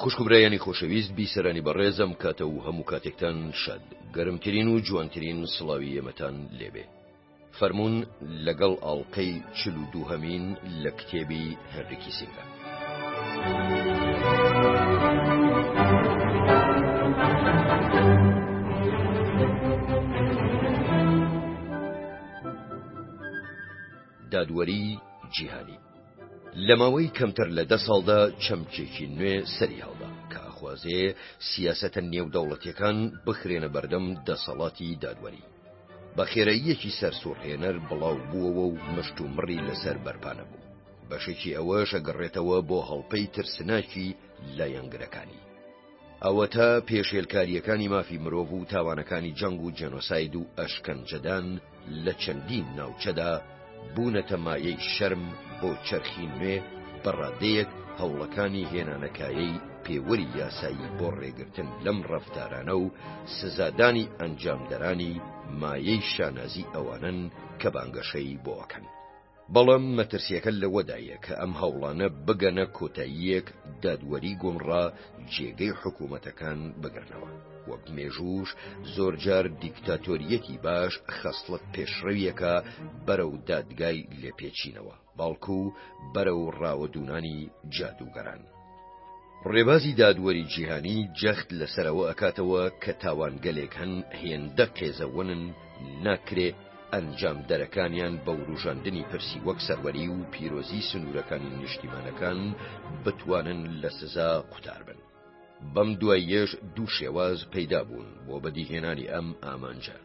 خوشک و برایانی خۆشەویست بیسەرانی بەڕێز ئەم کاتە و هەموو کاتێکتان شاد گەرمترین و جوانترین سڵاوی ئێمەتان لێبێ فەرمونون لەگەڵ ئاڵلقەی چل و دووهەمین لە کتێبی هەرێکی سینگە. دادوەری جیهانی لە ماوەی کەمتر لە دە ساڵدا چەمکێکی نوێ سەری هەڵدا کە ئەخوازێ سیاسەتە نێودەوڵەتیەکان بخرێنە بەردەم دەسەڵاتی دادوەری بە خێرەییەکی سەرسوڕهێنەر بڵاو بووەوە و مشت و مڕی لەسەر بەرپانە بوو بەشێکی ئەوەشە گەڕێتەوە بۆ هەڵپەی ترسناکی لایەنگرەکانی ئەوەتا پێشێلکارییەکانی مافی مرۆڤ و تاوانەکانی جەنگ و جێنۆساید و ئەشکەنجەدان لە چەندین ناوچەدا بوونەتە مایەی شەرم بۆ چەرخی نوێ بە ڕادەیەک هەوڵەکانی هێنانەکایەی پێوەری یاسایی بۆ ڕێگرتن لەم ڕەفتارانە و سزادانی ئەنجامدەرانی مایەی شانازی ئەوانەن کە بانگەشەی بۆکەن. بەڵام مەترسیەکە لەوەدایە کە ئەم هەوڵانە بگەنە کۆتاییەک دادوەری گۆمڕا جێگەی حکوومەتەکان بگرنەوە وەک مێژووش زۆرجار دیکتاتۆریەتی باش خەسڵەت پێشڕەویەکە بەرەو دادگای لێپێچینەوە باڵکو و بەرەو ڕاوەدونانی جادوگەران. ڕێبازی دادوەری جیهانی جەخت لەسەر ئەوە ئەکاتەوە کە تاوانگەلێک هەن هێندە قێزەوەنن ناکرێ ئەنجامدەرەکانیان بە وروژاندنی پرسی وەک سەروەری و پیرۆزی سنوورەکانی نیشتیمانەکان بتوانن لە سزا قوتار بن. بەم دواییەش دوو شێواز پەیدا بوون بۆ بەدیهێنانی ئەم ئامانجە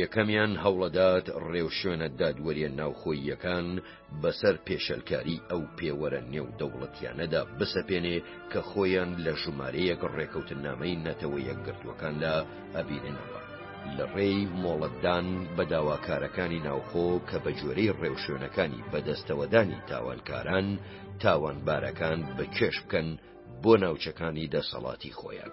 یەکەمیان هەوڵەدات ڕێوشوێنە دادوەریە ناوخۆییەکان بەسەر پێشەلکاری ئەو پێوەرە نێودەوڵەتیانەدا بسەپێنێ کە خۆیان لە ژمارەیەک ڕێکەوتنامەی نەتەوە یەکگرتووەکاندا ئەبیننەوە. لە ڕێی مۆڵەتدان بە داواکارەکانی ناوخۆ کە بە گوێرەی ڕێوشوێنەکانی بەدەستەوەدانی تاوانکاران تاوانبارەکان بە کێش بکەن بۆ ناوچەکانی دەسەڵاتی خۆیان.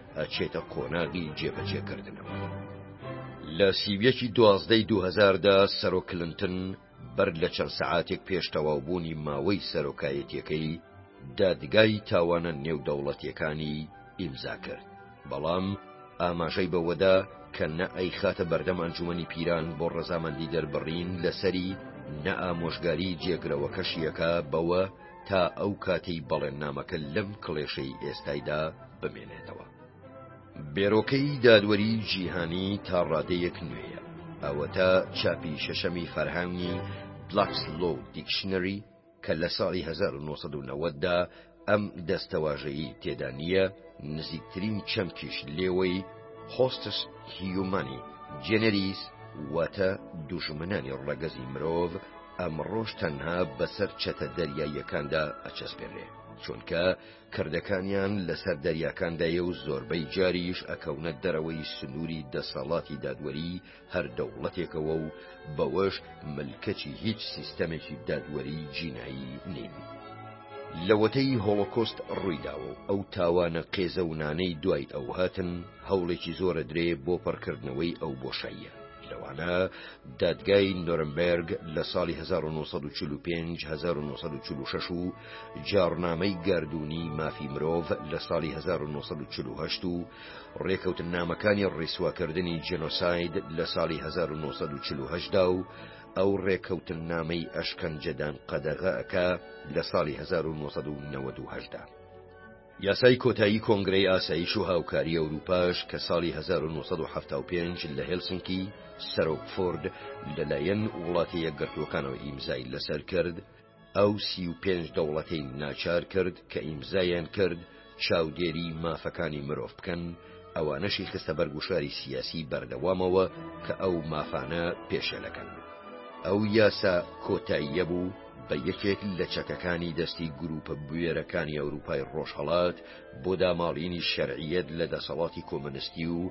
ئەچێتە قۆناغی جێبەجێکردنەوە. لە سی و یەکی دوازدەی دوو هەزار دا سەرۆک کلنتن بەر لە چەند سەعاتێک پێش تەواوبوونی ماوەی سەرۆکایەتییەکەی دادگای تاوانە نێودەوڵەتییەکانی ئیمزا کرد، بەڵام ئاماژەی بەوەدا کە نە ئەیخاتە بەردەم ئەنجومەنی پیران بۆ ڕەزامەندی دەربڕین لەسەری نە ئامۆژگاری جێگرەوەکەشی ئەکا بەوە تا ئەو کاتەی بەڵێننامەکە لەم کڵێشەی ئێستایدا بمێنێتەوە. بێرۆکەی دادوەری جیهانی تا ڕادەیەک نوێیە ئەوەتا چاپی شەشەمی فەرهاوی بلاکس لۆ دیکشنەری کە لە ساڵی 1990دا ئەم دەستەواژەیی تێدا نییە نزیکترین چەمکیش لێوەی هۆستس هیومانی جێنەریس واتە دوژمنانی ڕەگەزی مرۆڤ ئەمڕۆش تەنها بەسەر چەتە دەریاییەکاندا ئەچەسپێنێ چونکە کردەکانیان لەسەر دەریاکاندایە و زۆربەی جاریش ئەکەونە دەرەوەی سنووری دەسەڵاتی دادوەری هەر دەوڵەتێکەوە و بەوەش ملکەچی هیچ سیستەمێکی دادوەری جینایی نین. لەوەتەی هۆڵۆکۆست ڕوویداوە ئەو تاوانە قێزەونانەی دوای ئەو هاتن هەوڵێکی زۆرە درێ بۆ پڕکردنەوەی ئەو بۆشاییە لەوانە دادگای نۆرمبێرگ لە ساڵی 1945-1946 و جاڕنامەی گاردوونی مافی مرۆڤ لە ساڵی 1948 و ڕێکەوتن نامەکانی ڕیسواکردنی جێنۆساید لە ساڵی 1940دا و ئەو ڕێکەوتن نامەی ئەشکەنجەدان قەدەغەکە لە ساڵی 1990دا. یاسای کۆتایی کۆنگرەی ئاسایش و هاوکاری ئەوروپاش کە ساڵی هەزار و نۆ سەد و حەفتا و پێنج لە هێلسنکی، سەرۆک فۆرد، لەلایەن وڵاتە یەکگرتووەکانەوە ئیمزای لەسەر کرد، ئەو سی و پێنج دەوڵەتەی ناچار کرد کە ئیمزایان کرد چاودێری مافەکانی مرۆڤ بکەن، ئەوانەشی خستە بەر گوشاری سیاسی بەردەوامەوە کە ئەو مافانە پێشێلەکەن. ئەو یاسا کۆتاییە بوو، بە یەکێک لە چەکەکانی دەستی گروپە بوێرەکانی ئەوروپای ڕۆژهەڵات بۆ داماڵینی شەرعیەت لە دەسەڵاتی کۆمەنستی و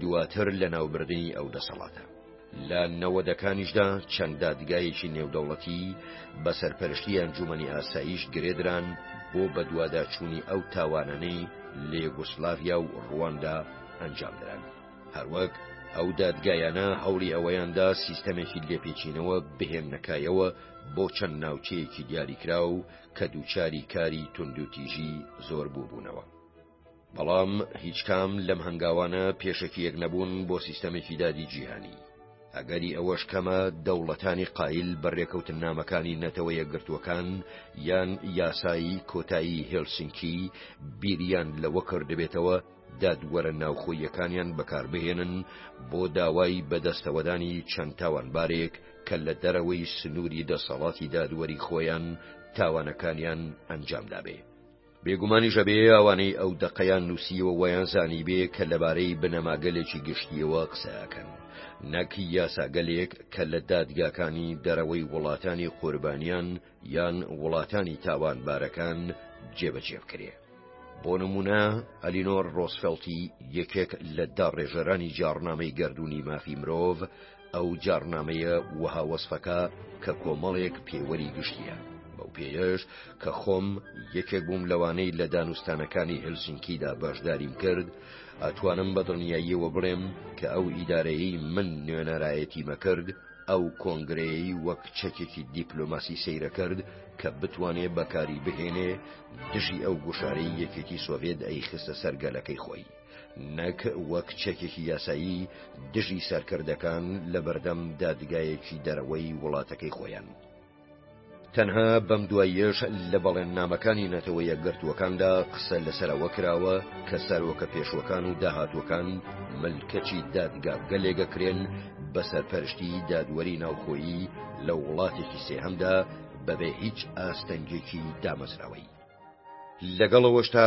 دواتر لە ناوبردنی ئەو دەسەڵاتە. لە نەوەدەکانیشدا چەند دادگایەکی نێودەوڵەتی بە سەرپەرشتی ئەنجومنی ئاساییش گرێدران بۆ بەدواداچوونی ئەو تاوانانەی لە یۆگۆسلاڤیا و ڕواندا ئەنجامدران. هەروەک ئەو دادگایانە هەوڵی ئەوەیاندا سیستەمێکی لێپێچینەوە بهێننە کایەوە بۆ چەند ناوچەیەکی دیاریکرا و کە دووچاری کاری توندوتیژی زۆر بوو بوونەوە. بەڵام هیچ کام لەم هەنگاوانە پێشەکیەک نەبوون بۆ سیستەمێکی دادی جیهانی. ئەگەری ئەوەش کەمە دەوڵەتانی قایل بە ڕێکەوتن نامەکانی نەتەوە یەکگرتووەکان یان یاسایی کۆتایی هێلسینکی بیریان لەوە کردبێتەوە دادوەرە ناوخۆییەکانیان بەکاربهێنن بۆ داوای بەدەستەوەدانی چەند تاوانبارێک کە لە دەرەوەی سنووری دەسەڵاتی دادوەری خۆیان تاوانەکانیان ئەنجامدابێ. بێگومانیش ئەبێ ئەوانەی ئەو دەقەیان نووسیوە وایان زانیبێ کە لەبارەی بنەماگەلێکی گشتیەوە قسە ئەکەن، نەک یاساگەلێک کە لە دادگاکانی دەرەوەی وڵاتانی قوربانیان یان وڵاتانی تاوانبارەکان جێبەجێ بکرێ. بۆ نمونە ئەلینۆر ڕۆسفلتی یەکێک لە داڕێژەرانی جاڕنامەی گردردونی مافی مرۆڤ ئەو جاڕنامەیە وەها وەسفەکە کە کۆمەڵێک پێوەری گشتیە بەو پێیش کە خۆم یەکێک بووم لەوانەی لە دانوستانەکانی هلسینکیدا بەشداریم کرد ئەتوانم بە دڵنیاییەوە بڵێم کە ئەو ئیدارەیەی من نوێنەرایەتیمە کرد ئەو کۆنگرەیەی وەک چەکێکی دیپلۆماسی سەیرەکرد کە بتوانێ بەکاری بهێنێ دژی ئەو گوشارەی یەکێتی سۆڤێت ئەی خستە سەرگەلەکەی خۆی نەک وەک چەکێکی یاسایی دژی سەرکردەکان لە بەردەم دادگایەکی دەرەوەی وڵاتەکەی خۆیان. تەنها بەم دواییەش لە بەڵێننامەکانی نەتەوە یەکگرتووەکاندا قسە لەسەر ئەوە کراوە کە سەرۆکە پێشوەکان و داهاتووەکان ملکەچی دادگا گەلێگەکرێن بە سەرپەرشتی دادوەری ناوخۆیی لە وڵاتێکی سێهەمدا بەبێ هیچ ئاستەنگێکی دامەزراوەی لەگەڵەوەشتا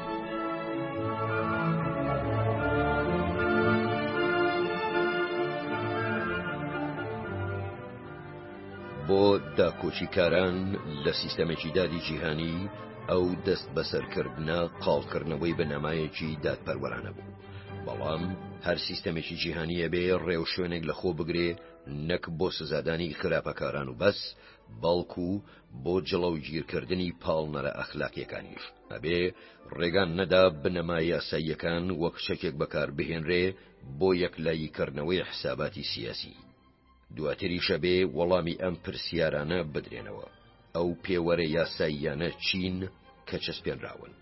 بۆ داکۆکیکاران لە سیستەمێکی دادی جیهانی ئەو دەست بەسەرکردە قاڵکردنەوەی بەنەمایەکی دادپەروەرانە بوو بەڵام هەر سیستەمێکی جیهانیە بێ ڕێو شوێنێک لە خۆ بگرێ نەک بۆ سزادانی خراپەکاران و بەس بەڵکو بۆ جڵەوگیرکردنی پاڵنەرە ئەخلاقیەکانیش ئەبێ ڕێگا نەدا بنەما یاساییەکان وەک چەکێک بەکاربهێنرێ بۆ یەکلاییکردنەوەی حساباتی سیاسی. دواتریشە بێ وەڵامی ئەم پرسیارانە بدرێنەوە، ئەو پێوەرە یاساییانە چین کە چەسپێنراون؟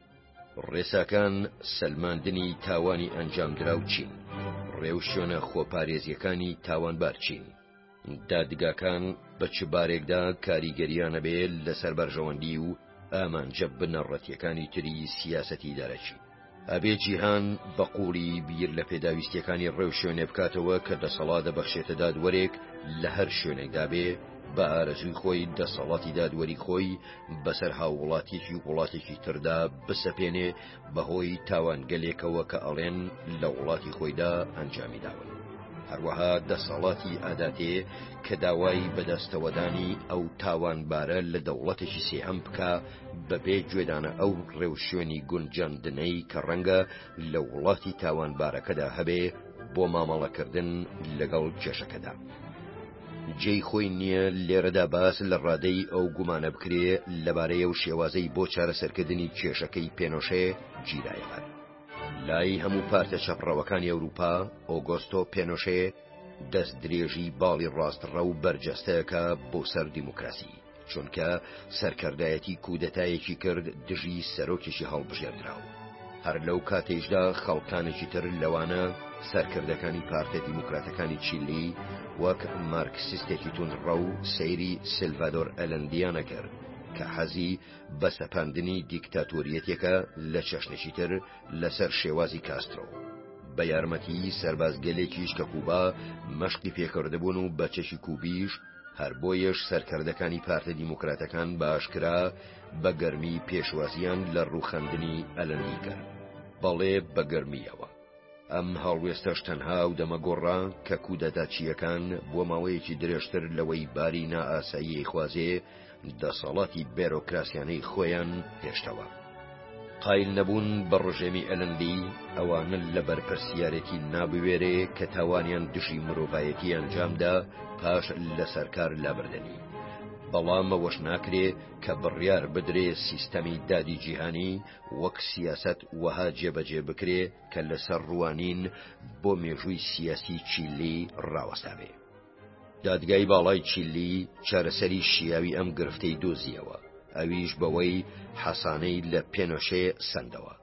ڕێساکان سەلماندنی تاوانی ئەنجامدراو چین؟ ڕێوشوێنە خۆپارێزییەکانی تاوانبار چین؟ دادگاکان بە چ بارێکدا کاریگەرییان هەبێ لەسەر بەرژەوەندی و ئامانجە بنەڕەتییەکانی تری سیاسەتی دەرەکی. ئەبێ جیهان بە قووڵی بیر لە پێداویستییەکانی ڕێوشوێنێ بکاتەوە کە دەسەڵات دەبەخشێتە دادوەرێک لە هەر شوێنێکدا بێ بە ئارەزووی خۆی دەسەڵاتی دادوەری خۆی بەسەر هاووڵاتییەکی وڵاتێکی تردا بسەپێنێ بەهۆی تاوانگەلێکەوە کە ئەڵێن لە وڵاتی خۆیدا ئەنجامی داون هەروەها دەسەڵاتی ئاداتێ کە داوای بەدەستەوەدانی ئەو تاوانبارە لە دەوڵەتێکی سێهەم بکە بەبێ گوێدانە ئەو ڕێوشوێنی گونجاندنەی کە ڕەنگە لە وڵاتی تاوانبارەکەدا هەبێ بۆ مامەڵەکردن لەگەڵ کێشەکەدا. جێی خۆی نییە لێرەدا باس لە ڕادەی ئەو گومانە بکرێ لەبارەی ئەو شێوازەی بۆ چارەسەرکردنی کێشەکەی پێنۆشێ گیرایە بەر. لای هەموو پارتە چەپڕەوەکانی ئەوروپا، ئۆگۆستۆ پێنۆشێ دەستدرێژی باڵی ڕاستڕەو بەرجەستەکە بۆ سەر دیموکراسی. چونکە سەرکردایەتی کودەتایەکی کرد دژی سەرۆکێکی هەڵبژێردراوە هەر لەو کاتێشدا خەڵکانێکی تر لەوانە سەرکردەکانی پارتە دیموکراتەکانی چیلی وەک مارکسیستێکی تونڕە و سەیری سلڤادۆر ئەلندیانە کرد کە حەزی بە سەپاندنی دیکتاتۆریەتێکە لە چەشنێکی تر لەسەر شێوازی کاسترۆ بە یارمەتی سەربازگەلێکیش کە کوبا مەشقی پێکردبوون و بەچەکی کوبیش هەر بۆیەش سەرکردەکانی پارتە دیموکراتەکان بە ئاشکرا بە گەرمی پێشوازیان لە ڕووخاندنی ئەلەندی کرد بەڵێ بە گەرمیەوە ئەم هەڵوێستەش تەنها و دەمەگۆڕا کە کودەتاچییەکان بۆ ماوەیەکی درێژتر لەوەی باری نائاسایی خوازێ دەسەڵاتی بێرۆکراسیانەی خۆیان هێشتەوە قایل نەبوون بە ڕژێمی ئەلندی ئەوانە لە بەرپرسیارەتی نابوێرێ کە تاوانیان دژی مرۆڤایەتی ئەنجامدا پاش لەسەر کار لابردنی بەڵامەوەش ناکرێ کە بڕیار بدرێ سیستەمی دادی جیهانی وەک سیاست وەها جێبەجێ بکرێ کە لەسەر ڕوانین بۆ مێژووی سیاسی چیلی ڕاوەستاوێ دادگای باڵای چیللی چارەسەری شیاوی ئەم گرفتەی دۆزیەوە ئەویش بەوەی حەسانەی لە پێنۆشێ سندەوە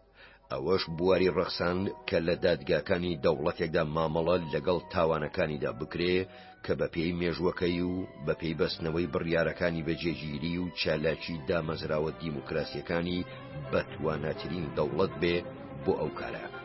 ئەوەش بواری ڕەخسان کە لە دادگاکانی دەوڵەتێکدا مامەڵە لەگەڵ تاوانەکانیدا بکرێ کە بە پێی مێژوەکەی و بە پێی بەستنەوەی بڕیارەکانی بەجێگیری و چالاکی دامەزراوە دیموکراسیەکانی بەتواناترین دەوڵەت بێ بۆ ئەو کارە.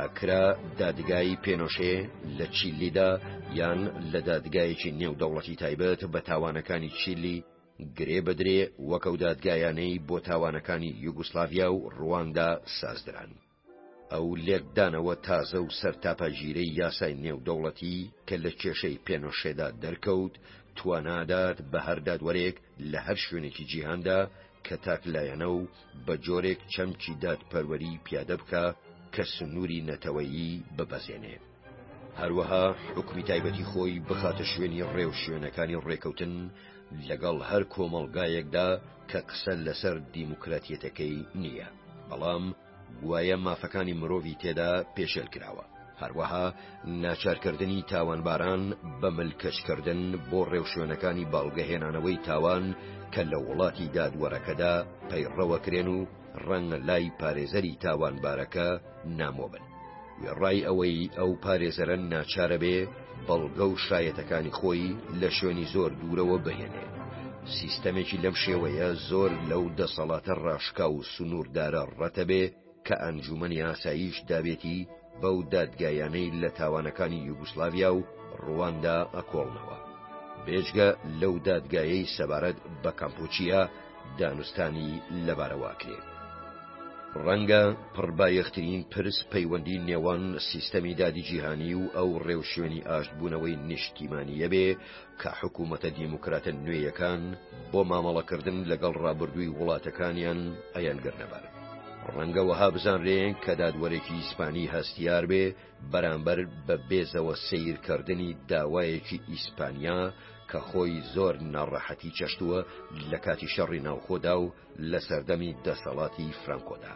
ئەکرا دادگای پێنۆشێ لە چیلیدا یان لە دادگایەکی نێودەوڵەتی تایبەت بە تاوانەکانی چیلی گرێ بدرێ وەک ئەو دادگایانەی بۆ تاوانەکانی یوگوسلاڤیا و ڕواندا سازدران. ئەو لێکدانەوە تازە و سەرتاپاگیرەی یاسای نێودەوڵەتی کە لە کێشەی پێنۆشێدا دەرکەوت، توانادات بە هەر دادوەرێک لە هەر شوێنێکی جیهاندا کە تاکلایەنە و بە جۆرێک چەمکی دادپەروەری پیادە بکە کە سنووری نەتەوەیی ببەزێنێ. هەروەها حکومی تایبەتی خۆی بخاتە شوێنی ڕێو شوێنەکانی ڕێکەوتن لەگەڵ هەر کۆمەڵگایەکدا کە قسە لەسەر دیموکراتیەتەکەی نییە بەڵام گوایە مافەکانی مرۆڤی تێدا پێشێل کراوە. هەروەها ناچارکردنی تاوانباران بە ملکەچکردن بۆ ڕێوشوێنەکانی بەڵگەهێنانەوەی تاوان کە لە وڵاتی دادوەرەکەدا پەیڕەوەکرێن و ڕەنگە لای پارێزەری تاوانبارەکە نامۆ بن. وێڕای ئەوەی ئەو پارێزەرە ناچارەبێ بەڵگە و شایەتەکانی خۆی لە شوێنی زۆر دوورەوە بهێنێ سیستەمێکی لەم شێوەیە زۆر لەو دەسەڵاتە ڕاشکا و سنووردارە ڕەتەبێ کە ئەنجومەنی ئاساییش دابێتی بەو دادگایانەی لە تاوانەکانی یوگوسلاویا و ڕواندا ئەکۆڵنەوە بێجگە لەو دادگایەی سەبارەت بە کەمپۆچیە دانوستانی لەبارەوە کرێت. ڕەنگە پڕبایەخترین پرس پەیوەندی نێوان سیستەمی دادی جیهانی و ئەو ڕێوشوێنی ئاشتبوونەوەی نیشتیمانییە بێ کە حکوومەتە دیموکراتە نوێیەکان بۆ مامەڵەکردن لەگەڵ ڕابردووی وڵاتەکانیان ئەیانگرنە بەر. ڕەنگە وەها بزانرێ کە دادوەرێکی ئیسپانی هەستیار بێ بەرامبەر بە بێزەوە سەیرکردنی داوایەکی ئیسپانیا کە خۆی زۆر ناڕەحەتی چەشتووە لە کاتی شەڕی ناوخۆدا و لە سەردەمی دەسەڵاتی فرانکۆدا.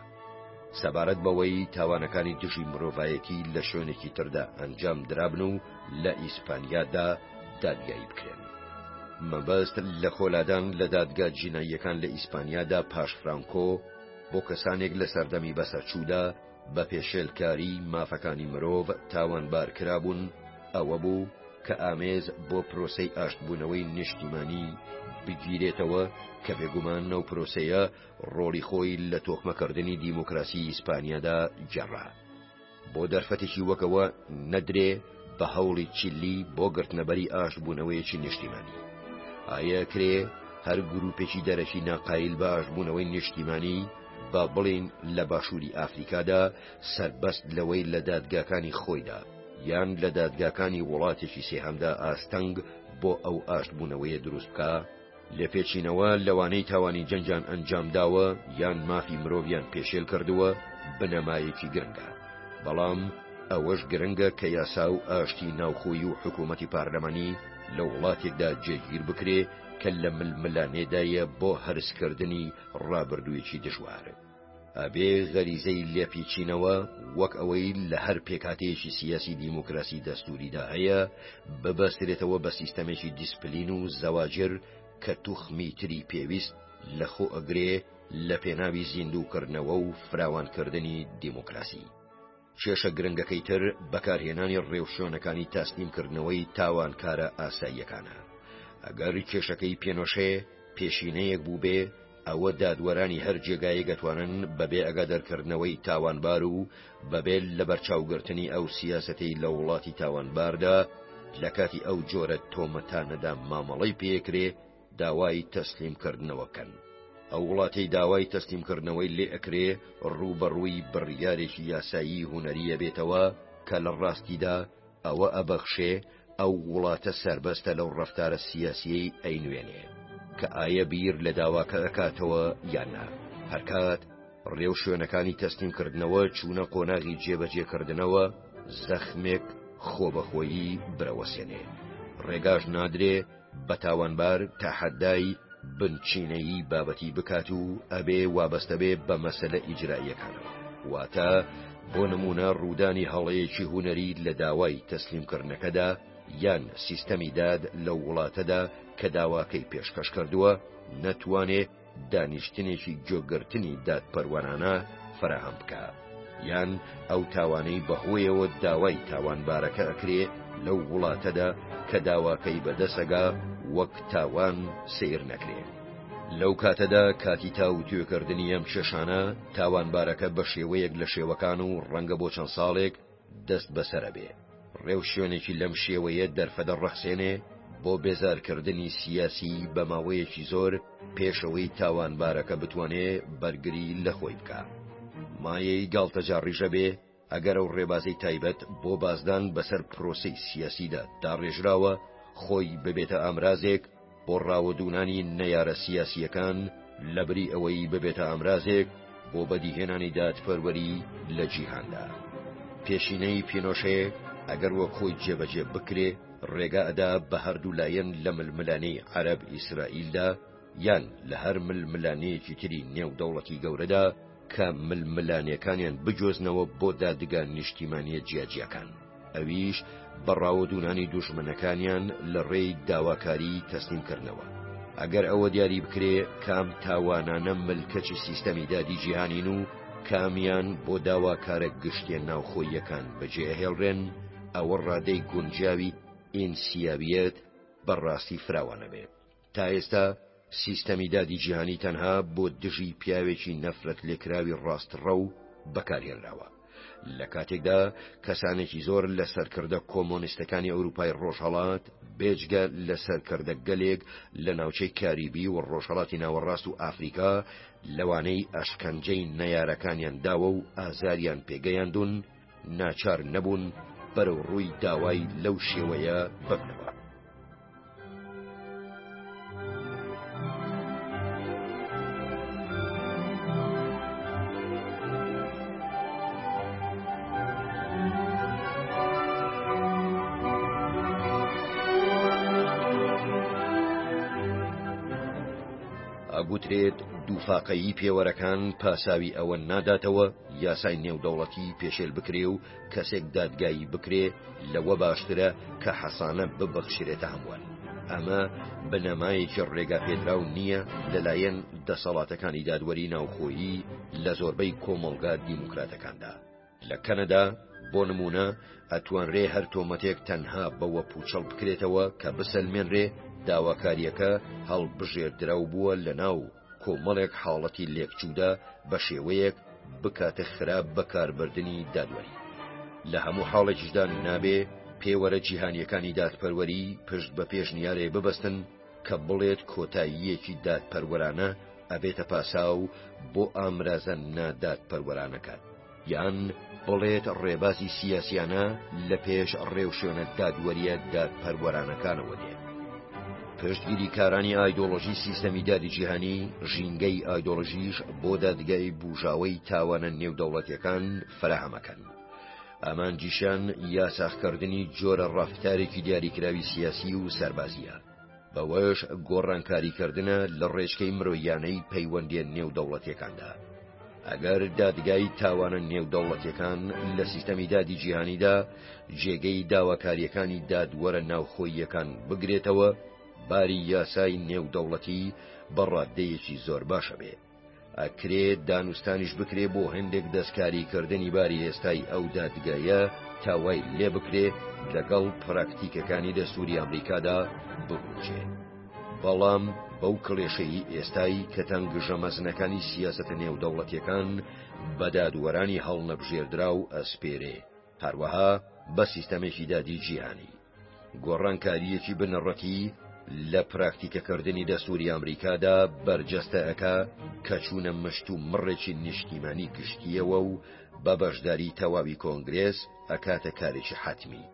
سەبارەت بەوەی تاوانەکانی دژی مرۆڤایەتی لە شوێنێکی تردا ئەنجام درابن و لە ئیسپانیادا دادگایی بکرێن. مەبەست لە خۆلادان لە دادگا جیناییەکان لە ئیسپانیادا پاش فرانکۆ بۆ کەسانێک لە سەردەمی بەسەرچوودا بە پێشێلکاری مافەکانی مرۆڤ تاوانبار کرابوون ئەوە بوو کە ئامێز بۆ پرۆسەی ئاشتبوونەوەی نیشتیمانی بگیرێتەوە کە بێگومان نەو پرۆسەیە ڕۆڵی خۆی لە تۆکمەکردنی دیموکراسی ئیسپانیادا جێڕا بۆ دەرفەتێکی وەکەوە نەدرێ بە هەوڵی چیلی بۆ گرتنەبەری ئاشبوونەوەیەکی نیشتیمانی ئایا کرێ هەر گروپێکی دەرەکی ناقایل باشبوونەوەی نیشتیمانی با بڵێین لە باشووری ئافریکادا سەربەست لەوەی لە دادگاکانی خۆیدا یان لە دادگاکانی وڵاتێکی سێهەمدا ئاستەنگ بۆ ئەو ئاشتبوونەوەیە دروست بکە، لێپێچینەوە لەوانەی تاوانی جەنگیان ئەنجام داوە یان مافی مرۆڤیان پێشێل کردووە بنەمایەکی گرنگە، بەڵام ئەوەش گرنگە کە یاسا و ئاشتی ناوخۆی و حکوومەتی پارلەمانی لە وڵاتێکدا جێگیر بکرێ کە لە ململانێدایە بۆ هەرسکردنی ڕابردوویەکی دژوار. ئەبێ غەریزەی لێپیچینەوە وەک ئەوەی لە هەر پێکهاتەیەکی سیاسی دیموکراسی دەستووریدا هەیە، ببەسترێتەوە بە سیستەمێکی دیسپلین و زەواجر کە توخمی تری پێویست لە خۆ ئەگرێ لە پێناوی زیندووکردنەوە و فراوانکردنی دیموکراسی. کێشە گرنگەکەی تر بەکارهێنانی ڕێوشوێنەکانی تەسلیمکردنەوەی تاوانکارە ئاساییەکانە. ئەگەر کێشەکەی پێنۆشێ پێشینەیەک بووبێ، ئەوە دادوەرانی هەر جێگایەک دەتوانن بەبێ ئەگادەرکردنەوەی تاوانبار و بەبێت لە بەرچاوگرتنی ئەو سیاسەتەی لە وڵاتی تاوانباردا لە کاتی ئەو جۆرە تۆمەتانەدا مامەڵەی پێکرێ داوای تەسلیم کردنەوە کەن ئەو وڵاتی داوای تەسلیم کردنەوەی لێ ئەکرێ ڕووبەڕووی بڕیارێکی یاسایی هوەریە بێتەوە کە لە ڕاستیدا ئەوە ئەبەخشێ ئەو وڵاتە سربەستە لەو ڕفتارە سیاسیەی ئەینوێنێ کە ئایا بیر لە داواکە ئەکاتەوە یان نا هەرکات ڕێو شوێنەکانی تەسلیم کردنەوە چوونە قۆناغی جێبەجێکردنەوە زەخمێک خۆبەخۆیی برەوەسێنێ ڕێگاش نادرێ بە تاوانبار تەحەدای بنچینەیی بابەتی بکات و ئەبێ وابەستە بێ بە مەسەلە ئیجرائیەکانەوە واتە بۆ نمونە ڕوودانی هەڵەیەکی هوەری لە داوای تەسلیمکردنەکەدا یان سیستەمی داد لەو وڵاتەدا کە داواکەی پێشکەش کردووە نەتوانێ دانیشتنێکی گۆگرتنی دادپەروەرانە فەراهەم بکە یان ئەو تاوانەی بەهۆیەوە داوای تاوانبارەکە ئەکرێ لەو وڵاتەدا کە داواکەی بەدەسەگا وەک تاوان سیر نەکرێ لەو کاتەدا کاتی تاوتوێکردنی ئەم کێشانە تاوانبارەکە بە شێوەیەک لە شێوەکان و ڕەنگە بۆ چەند ساڵێک دەست بەسەرە بێ ڕێوشوێنێکی لەم شێوەیە دەرفەدە ڕەخسێنێ بۆ بێزارکردنی سیاسی بە ماوەیەکی زۆر پێش ئەوەی تاوانبارەکە بتوانێ بەرگری لە خۆی بکا مایەی گاڵتەجاڕیژە بێ ئەگەر ئەو ڕێبازی تایبەت بۆ بازدان بەسەر پرۆسی سیاسیدا داڕێژراوە خۆی ببێتە ئامرازێک بۆ ڕاوەدوونانی نەیارە سیاسییەکان لەبری ئەوەی ببێتە ئامرازێک بۆ بەدیهێنانی دادپەروەری لە جیهاندا. پێشینەی پینۆشێ ئەگەر وەک خۆی جێبەجێ بکرێ، ڕێگا ئەدا بە هەردوو لایەن لە ململانێی عەرەب-ئیسرائیلدا یان لە هەر ململانێیەکی تری نێودەوڵەتی گەورەدا، کە ململانێکانیان بگوێزنەوە بۆ دادگا نیشتیمانیە جیاجیاکان ئەویش بە ڕاوەدونانی دوژمنەکانیان لە ڕێی داواکاری تەسلیم کردنەوە ئەگەر ئەوە دیاری بکرێ کام تاوانانە ملکەچی سیستەمی دادی جیهانین و کامیان بۆ داواکارە گشتێ ناوخۆیەکان بەجێهێڵرێن ئەوە ڕادەی گونجاوی ئینسیاویەت بەڕاستی فراوانەبێت تا ئێستا سیستەمی دادی جیهانی تەنها بۆ دژی پیاوێکی نەفرەت لێکراوی ڕاستڕە و بەکارهێنراوە لە کاتێکدا کەسانێکی زۆر لە سەرکردە کۆمۆنیستەکانی ئەوروپای ڕۆژهڵات بێجگە لە سەرکردە گەلێک لە ناوچەی کاریبی و ڕۆژهڵاتی ناوەڕاست و ئافریقا لەوانەی ئەشکەنجەی نەیارەکانیان داوە و ئازاریان پێگەیاندون ناچار نەبوون بەرەو ڕووی داوای لەو شێوەیە ببنەوە ئەگوترێت دووفاقەیی پێوەرەکان پاساوی ئەوە ناداتەوە یاسای نێودەوڵەتی پێشێل بکرێ و کەسێک دادگایی بکرێ لەوە باشترە کە حەسانە ببەخشرێتە هەمووان ئەمە بنەمایەکی ڕێگاپێدراو نییە لەلایەن دەسەڵاتەکانی دادوەری ناوخۆیی لە زۆربەی کۆمەڵگا دیموکراتەکاندا لە کەنەدا بۆ نمونە ئەتوانرێ هەر تۆمەتێک تەنها بەوە پوچەڵ بکرێتەوە کە بسەلمێنرێ داواکاریەکە هەڵبژێردراو بووە لە ناو کۆمەڵێک حاڵەتی لێکچوودا بە شێوەیەک بکاتە خراپ بەکاربردنی دادوەری لە هەموو حاڵێکیشدا نابێ پێوەرە جیهانیەکانی دادپەروەری پشت بە پێشنیارێ ببەستن کە بڵێت کۆتاییەکی دادپەروەرانە ئەبێتە پاساو بۆ ئامرازە نادادپەروەرانەکان. یان بڵێت ڕێبازی سیاسیانە لە پێش ڕێوشوێنە دادوەریە دادپەروەرانەکانەوە دێت. پشتگیری کارانی ئایدۆلۆژی سیستەمی دادی جیهانی ژینگەی ئایدۆلۆژیش بۆ دادگای بوژاوەی تاوانە نێودەوڵەتەکان فراهەمەکەن. ئامانجیشان یاساخکردنی جۆرە ڕفتارێکی دیاریکراوی سیاسی و سەربازیە. بەوەش گۆڕانکاریکردنە لە ڕێچکەی مرۆییانەی پەیوەندیە نێودەوڵەتیەکاندا. ئەگەر دادگای تاوانە نێودەوڵەتیەکان لە سیستەمی دادی جیهانیدا جێگەی داواکاریەکانی دادوەرە ناوخۆییەکان بگرێتەوە، باری یاسای نێودەوڵەتی بە ڕاددەیەکی زۆر باشە بێ. ئەکرێت دانوستانیش بکرێ بۆ هەندێک دەستکاری کردنی باری ئێستای ئەو دادگایە تاوای لێ بکرێ لەگەڵ پراکتیکەکانی دەستوری ئەمریکادا بگوچێ بەڵام بەو کڵێشەی ئێستای کە تەنگژە مەزنەکانی سیاستە نێودەوڵەتیەکان بەدادوەرانی هەڵنەبژێردرا و ئەسپێرێ هەروەها بە سیستەمێکی دادی جیهانی گۆڕانکارییەکی بنەڕەتی لە پراکتیکەکردنی دەستووری ئامریکادا بەرجەستە ئەکا کە چوونە مشت و مڕێکی نیشتیمانی گشتییەوە و بە بەشداری تەواوی کۆنگرێس ئەکاتە کارێکی حەتمی.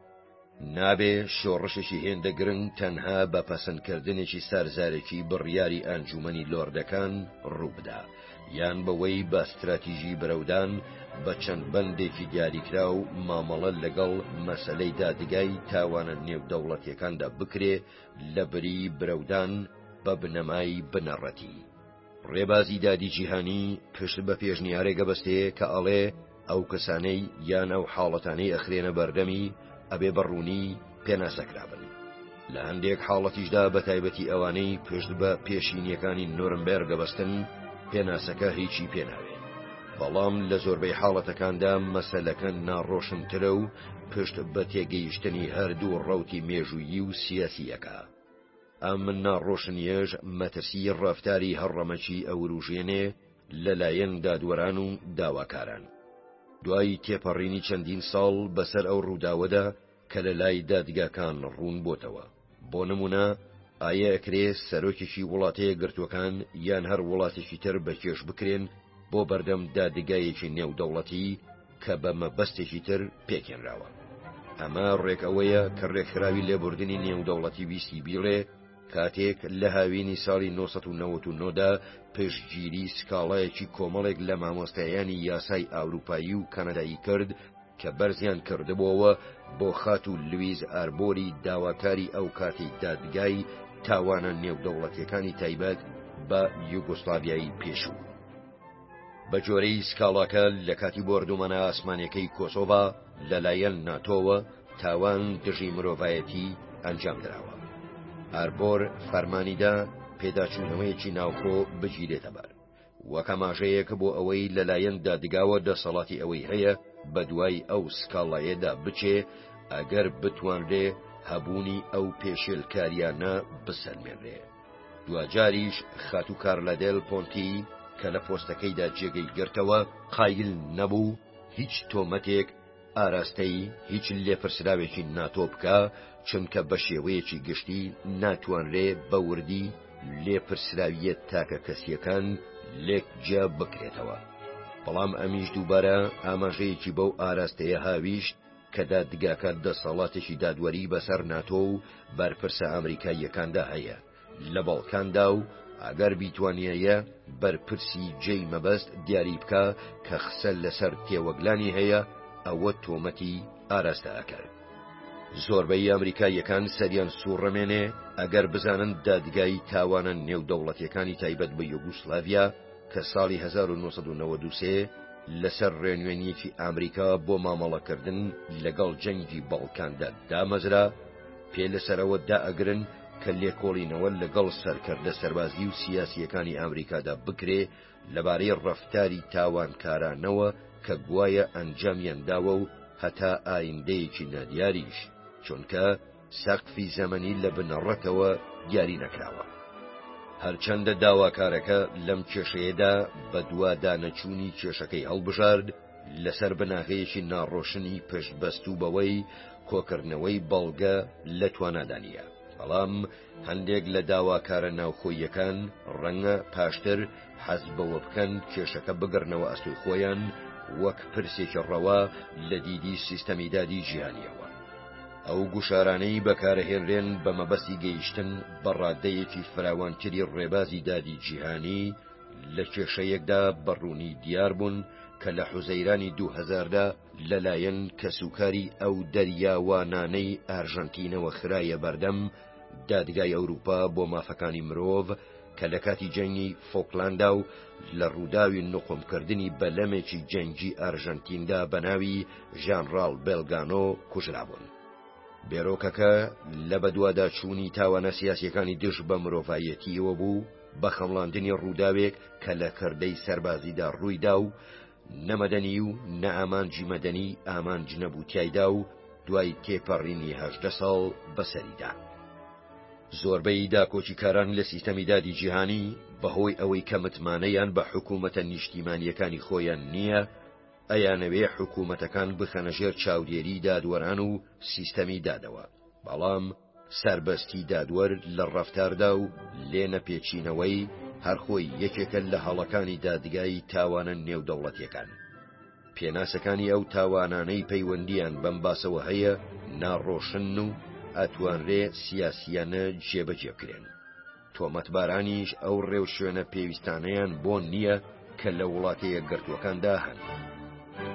نابێ شۆڕشێکی هێندە گرنگ تەنها بە پەسەندکردنێکی سەرزارەکی بڕیاری ئەنجوومەنی لۆردەکان ڕووبدا. یان بەوەی بە ستراتیژی بەرەودان بە چەند بەندێکی دیاریکراو مامەڵە لەگەڵ مەسلەی دادگای تاوانە نێودەوڵەتیەکاندا بکرێ لە بری برەودان بە بنەمای بنەڕەتی. ڕێبازی دادی جیهانی پشت بە پێشنیارێگە بەستێ کە ئەڵێ، ئەو کەسانەی یان ئەو حاڵەتانەی ئەخرێنە بەردەمی ئەبێ بەڕوونی پێناسەکرابن لە هەندێک حاڵەتیشدا بە تایبەتی ئەوانەی پشت بە پێشینیەکانی نۆرمبێرگە بەستن پێناسەکە هیچی پێناوێ بەڵام لە زۆربەی حاڵەتەکاندا مەسەلەکە ناڕۆشنترە و پشت بە تێگەیشتنی هەردوو ڕوتی مێژوویی و سیاسیەکە ئەم ناڕۆشنیەش مەترسی ڕفتاری هەڕەمەکی ئەوروژێنێ لەلایەن دادوەران و داواکاران. دوای تێپەڕینی چەندین ساڵ بەسەر ئەو ڕووداوەدا کە لە لای دادگاکان ڕوون بۆتەوە بۆ نمونە ئایە ئەکرێ سەرۆکێکی وڵاتەیە گرتوەکان یان هەر وڵاتێکی تر بە کێش بکرێن بۆ بەردەم دادگایەکی نێودەوڵەتی کە بە مەبەستێکی تر پێکێنراوە ئەمە ڕێک ئەوەیە کە ڕێکخراوی لێبوردنی نێودەوڵەتی ویستی بیڵێ کاتێک لە هاوینی ساڵی 1999 دا پشتگیری سکاڵایەکی کۆمەڵێک لە مامۆستایانی یاسای ئاوروپایی و کەنەدایی کرد کە بەرزیان کردبووەوە بۆ خات و لویز ئاربۆری داواکاری ئەو کاتی دادگای تاوانە نێودەوڵەتیەکانی تایبەت بە یوگۆسلاڤیایی پێشوو. بە جۆرەی سکاڵاکە لە کاتی بۆردومانە ئاسمانەکەی کۆسۆڤا لەلایەن ناتۆوە تاوان دژی مرۆڤایەتی ئەنجام دراوە ئاربۆر فەرمانیدا پێداچوونەوەیەکی ناوخۆ بگیرێتە بەر وەکەماژەیەک بۆ ئەوەی لەلایەن دادگاوە دەسەڵاتی ئەوەی هەیە بە دوای ئەو سکاڵایەدا بچێ ئەگەر بتوانرێ هەبوونی ئەو پێشێلکاریانە بسەلمێنرێ. دواجاریش خاتوو کارلە دێل پۆنتی کە لە پۆستەکەیدا جێگەی گرتەوە قایل نەبوو هیچ تۆمەتێک ئاراستەی هیچ لێپرسراوێکی ناتۆ بکە چونکە بە شێوەیەکی گشتی ناتوانرێ بە وردی لێپرسراویە تاکە کەسیەکان لێک جیا بکرێتەوە بەڵام ئەمیش دووبارە ئاماژەیەکی بەو ئاراستەیە هاویشت کە دادگاکان دەسەڵاتێکی دادوەری بەسەر ناتۆ و بەرپرسە ئەمریکاییەکاندا هەیە لە باڵکاندا و ئەگەر بیتوانیایە بەرپرسی جێی مەبەست دیاری بکە کە خسە لەسەر تێوەگلانی هەیە ئەوە تۆمەتی ئاراستە ئەکرد زۆربەی ئەمریکاییەکان سەریان سوڕەمێنێ ئەگەر بزانن دادگای تاوانە نێودەوڵەتیەکانی تایبەت بە یۆگوسلاڤیا کە ساڵی هەزار و نۆ سەد و نەوەد و سێ لەسەر ڕێنوێنیەکی ئامریکا بۆ مامەڵەکردن لەگەڵ جەنگی بەڵکاندا دامەزرا، پێ لەسەرەوە دائەگرن کە لێکۆڵینەوە لەگەڵ سەرکردە سەربازی و سیاسییەکانی ئامریکادا بکرێ لەبارەی ڕەفتاری تاوانکارانەوە کە گوایە ئەنجامیان داوە و هەتا ئایندەیەکی نادیاریش، چونکە، سەقفی زەمەنی لە بنەڕەتەوە دیاری نەکراوە. هەرچەندە داواکارەکە لەم کێشەیەدا بە دووادانەچوونی کێشەکەی هەڵبژارد لەسەر بناغەیەکی ناڕۆشنی پشت بەست و بەوەی کۆکردنەوەی بەڵگە لە توانادانە بەڵام هەندێک لە داواکارە ناوخۆیەکان ڕەنگە پاشتر حەز بەوە بکەن کێشەکە بگەڕنەوە ئەستۆی خۆیان وەک پرسێکی ڕەوا لە دیدی سیستەمیدادی جیهانیەوە ئەو گوشارانەی بەکارەهێنرێن بە مەبەستی گەیشتن بە ڕادەیەکی فراوانتری ڕێبازی دادی جیهانی لە کێشەیەکدا بەڕوونی دیار بوون کە لە حوزەیرانی 2000دا لەلایەن کەسوکاری ئەو دەریاوانانەی ئارژەنتینەوە خرایە بەردەم دادگای ئەوروپا بۆ مافەکانی مرۆڤ کە لە کاتی جەنگی فۆکلاندا و لە ڕووداوی نوقمکردنی بەلەمێکی جەنگی ئەرژەنتیندا بە ناوی ژانڕاڵ بێلگانۆ کوژرابوون. بێرۆکەکە لە بەدواداچوونی تاوانە سیاسیەکانی دژ بە مرۆڤایەتیەوە بوو بە خەمڵاندنی ڕووداوێک کە لە کردەی سەربازیدا ڕوویدا و نە مەدەنی و نە ئامانجی مەدەنی ئامانج نەبوو تایدا و دوای تێپەڕینی هەژدە ساڵ بەسەریدا. زۆربەی داکۆکیکاران لە سیستەمی دادی جیهانی بەهۆی ئەوەی کە متمانەیان بە حکوومەتە نیشتیمانیەکانی خۆیان نییە، ئەیانەوێ حکوومەتەکان بخەنە ژێر چاودێری دادوەران و سیستەمی دادەوە. بەڵام سەربەستی دادوەر لە ڕەفتاردا و لێنەپێچینەوەی هەر خۆی یەکێکە لە هەڵەکانی دادگایی تاوانە نێودەوڵەتیەکان. پێناسەکانی ئەو تاوانانەی پەیوەندیان بەم باسەوە هەیە ناڕۆشن و ئەتوانرێ سیاسییانە جێبەجێ بکرێن. تۆمەتبارانیش ئەو ڕێوشوێنە پێویستانەیان بۆ نییە کە لە وڵاتە یەکگرتووەکاندا هەن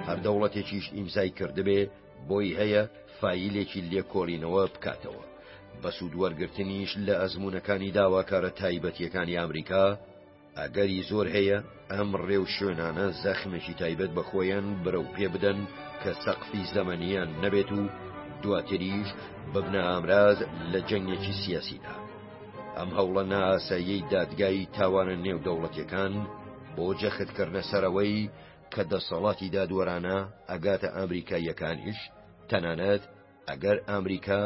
هەر دەوڵەتێکیش ئیمزای کردبێ بۆی هەیە فیلێکی لێکۆڵینەوە بکاتەوە بە سوود وەرگرتنیش لە ئەزمونونەکانی داواکارە تایبەتیەکانی ئەمریکا ئەگەری زۆر هەیە ئەم ڕێوشوێنانە زەخمێکی تایبەت بە خۆیان برەو پێ بدەن کە سەقفی زەمەنیان نەبێت و دواتریش ببنە ئامراز لە جەنگێکی سیاسیدا ئەم هەوڵە ناسایی دادگایی تاوانە نێودەوڵەتیەکان بۆ جەختکردە سەرەوەی کە دەسەڵاتی دادوەرانە ئەگاتە ئەمریکاییەکانیش تەنانەت ئەگەر ئامریکا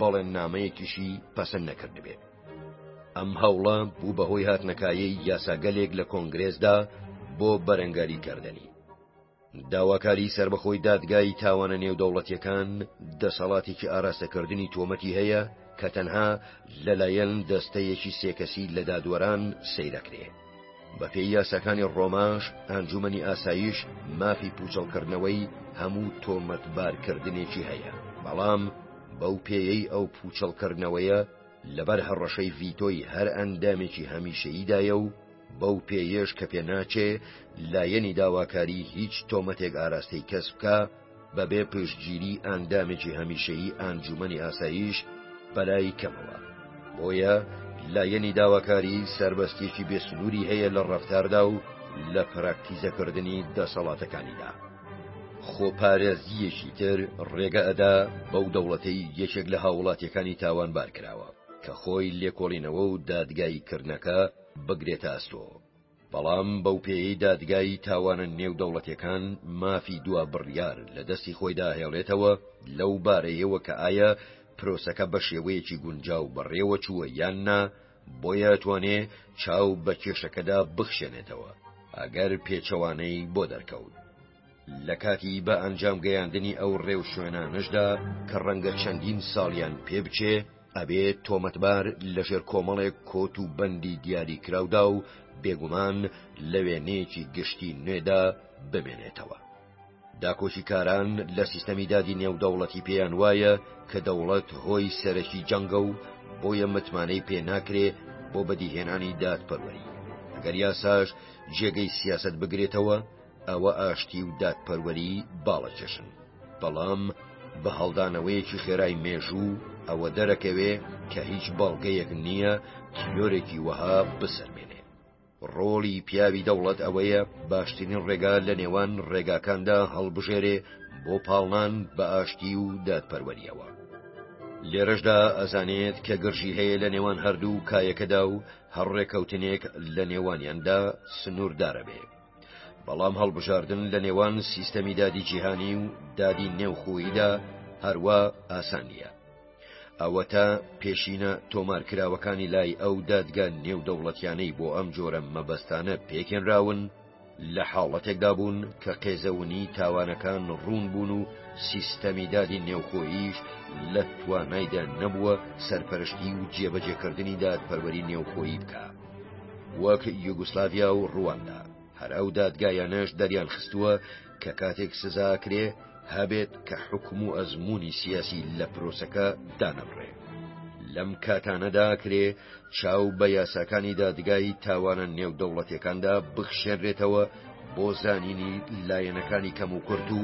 بەڵێننامەیەکیشی پەسەند نەکردبێ. ئەم هەوڵە بوو بەهۆی هاتنەکایەی یاساگەلێک لە کۆنگرێسدا بۆ بەرەنگاری کردنی. داواکاری سربەخۆی دادگای تاوانە نێودەوڵەتیەکان دەسەڵاتێکی ئاراستەکردنی تۆمەتی هەیە کە تەنها لەلایەن دەستەیەکی سێکەسی لە دادوەران سەیرەکرێ. بەپێی یاساکانی ڕۆماش ئەنجومەنی ئاسایش مافی پوچەڵکردنەوەی هەموو تۆمەتبارکردنێکی هەیە بەڵام بەو پێیەی ئەو پوچەڵکردنەوەیە لەبەر هەڕەشەی ڤیتۆی هەر ئەندامێکی هەمیشەییدایە و بەو پێیەش کە پێناچێ لایەنی داواکاری هیچ تۆمەتێک ئاراستەی کەس بکە بەبێ پشتگیری ئاندامێکی هەمیشەیی ئانجومەنی ئاساییش بەلای کەمەوە بۆیە لایەنی داواکاری سربەستێکی بێسنووری هەیە لە ڕفتاردا و لە پراکتیزەکردنی دەسەڵاتەکانیدا. خۆپارێزیەکی تر ڕێگە ئەدا بەو دەوڵەتەی یەکێک لە هاوڵاتیەکانی تاوانبار کراوە کە خۆی لێکۆڵینەوە و دادگایی کردنەکە بگرێتە ئەستۆ بەڵام بەو پێیەی دادگای تاوانە نێودەوڵەتیەکان مافی دوا بڕیار لە دەستی خۆیدا هێڵێتەوە لەو بارەیەوە کە ئایا پرۆسەکە بە شێوەیەکی گونجاو بەڕێوە چووە یان نا بۆیە توانێ چاو بە کێشەکەدا بخشێنێتەوە ئەگەر پێچەوانەی بۆ دەرکەوت. لە کاتی بە ئەنجام گەیاندنی ئەو ڕێوشوێنانەشدا کە ڕەنگە چەندین ساڵیان پێ بچێ ئەبێ تۆمەتبار لەژێر کۆمەڵێک کۆت و بەندی دیاری کراودا و بێگومان لە وێنەیەکی گشتی نوێدا بمێنێتەوە. داکۆکی کاران لە سیستەمی دادی نێودەوڵەتی پێیان وایە کە دەوڵەت هۆی سەرەکی جەنگە و بۆیە متمانەی پێ ناکرێ بۆ بەدیهێنانی دادپەروەری. گەر یاساش جێگەی سیاست بگرێتەوە، ئەوە ئاشتی و دادپەروەری باڵەکێشن بەڵام بە هەڵدانەوەیەکی خێرای مێژوو ئەوە دەرەکەوێ کە هیچ بەڵگەیەک نییە تیۆرێکی وەها بسەلمێنێ ڕۆڵی پیاوی دەوڵەت ئەوەیە باشترین ڕێگا لە نێوان ڕێگاکاندا هەڵبژێرێ بۆ پاڵنان بە ئاشتی و دادپەروەریەوە لێرەشدا ئەزانێت کە گرژی هەیە لە نێوان هەردوو کایەکەدا و هەڕێکەوتنێک لە نێوانیاندا سنووردارە بێت بەڵام هەڵبژاردن لە نێوان سیستەمی دادی جیهانی و دادی نێوخۆییدا هەروە ئاسانیە ئەوەتا پێشینە تۆمارکراوەکانی لای ئەو دادگە نێودەوڵەتیانەی بۆ ئەم جۆرە مەبەستانە پێکێنراون لە حاڵەتێکدا بوون کە قێزەونی تاوانەکان ڕوون بوون و سیستەمی دادی نێوخۆییش لە توانایدا نەبووە سەرپەرشتی و جێبەجێکردنی دادپەروەری نێوخۆیی بکە. وەک یوگوسلاڤیا و ڕواندا هەر ئەو دادگایانەش دەریانخستووە کە کاتێک سزاکرێ هەبێت کە حکوم و ئەزمموی سیاسی لە پرۆسەکە دانەبڕێ لەم کاتانەدا کرێ چاو بە یاساکانی دادگای تاوانە نێودەوڵەتەکاندا بخشێنرێتەوە بۆ زانینی لایەنەکانی کەم و کورت و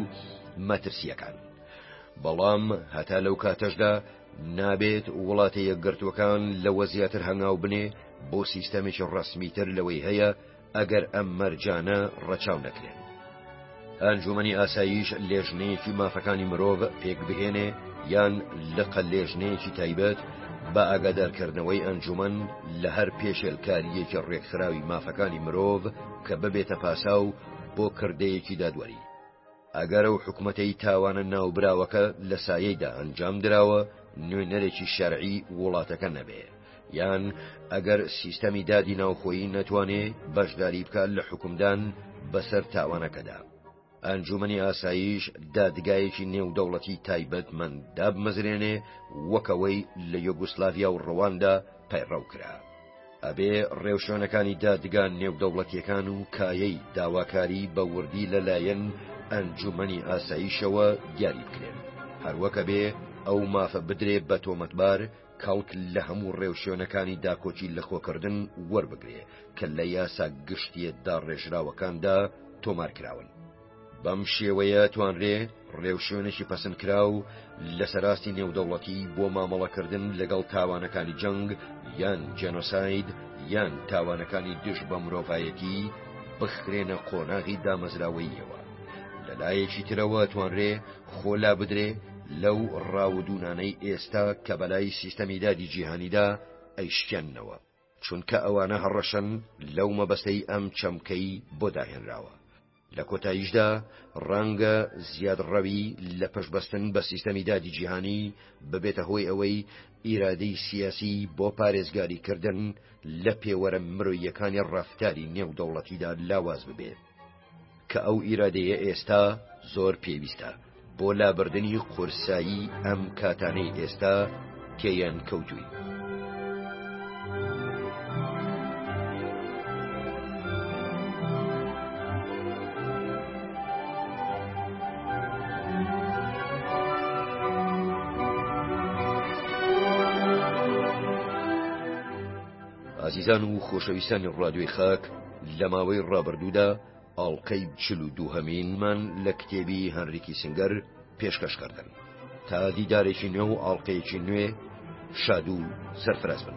مەترسیەکان بەڵام هەتا لەو کاتەشدا نابێت وڵاتە یەکگرتووەکان لەوە زیاتر هەنگاو بنێ بۆ سیستەمێکی ڕەسمیتر لەوەی هەیە ئەگەر ئەم مەرجانە ڕەچاو نەکرێن. ئەنجومەنی ئاساییش لێژنەیەکی مافەکانی مرۆڤ پێک بهێنێ یان لقە لێژنەیەکی تایبەت بە ئاگادارکردنەوەی ئەنجومەن لە هەر پێشێلکارییەکی ڕێکخراوی مافەکانی مرۆڤ کە ببێتە پاساو بۆ کردەیەکی دادوەری. ئەگەر ئەو حکومەتەی تاوانە ناوبراوەکە لە سایەیدا ئەنجام دراوە نوێنەرێکی شەرعی وڵاتەکە نەبێ یان ئەگەر سیستەمی دادی ناوخۆیی نەتوانێ بەشداری بکات لە حکومدان بەسەر تاوانەکەدا. ئەنجومنی ئاساییش دادگایەکی نێودەوڵەتی تایبەت من دابمەزرێنێ وەکەوەی لە یۆگوسلاڤیا و ڕەواندا پەیڕەو کرا. ئەبێ ڕێوشوێنەکانی دادگا نێودەوڵەتییەکان و کایەی داواکاری بە وردی لەلایەن ئەنجومەنی ئاسایشەوە دیاری بکرێن، هەروەک ئەبێ ئەو مافە بدرێ بە تۆمەتبار کەڵک لە هەموو ڕێوشوێنەکانی داکۆکی لەخۆکردن وەربگرێ کە لە یاسا گشتییە داڕێژراوەکاندا تۆمارکراون. بەم شێوەیە توانرێ ڕێوشوێنێکی پەسنکراو لە سەراستی نێودەوڵەتی بۆ مامەڵەکردن لەگەڵ تاوانەکانی جەنگ یان جێنۆساید یان تاوانەکانی دژ بە مرۆڤایەتی بخرێنە قۆناغی دامەزراوەیەوە لەلایەکی ترەوە توانرێ خۆلا بدرێ لەو ڕاودونانەی ئێستا کە بەلای سیستەمی دادی جیهانیدا ئەیشکێننەوە چونکە ئەوانە هەڕەشەن لەو مەبەستەی ئەم چەمکەی بۆ داهێنراوە. لە کۆتاییشدا ڕەنگە زیادڕەوی لە پشتبەستن بە سیستەمی دادی جیهانی ببێتە هۆی ئەوەی ئیرادەی سیاسی بۆ پارێزگاریکردن لە پێوەرە مرۆییەکانی ڕەفتاری نێودەوڵەتیدا لاواز ببێت. کە ئەو ئیرادەیە ئێستا زۆر پێویستە بۆ لابردنی قورسایی ئەم کاتانەی ئێستا تێیان کەوتوین. ئازیزان و خۆشەویستانی ڕادیۆی خاک لە ماوەی ڕابردوودا ئاڵلقەی چل و دووهەمینمان لە کتێبی هەنریکی سنگەر پێشکەشکردن تا دیدارێکی نوێ و ئاڵلقەیەکی نوێ شاد و سەرفراز بن.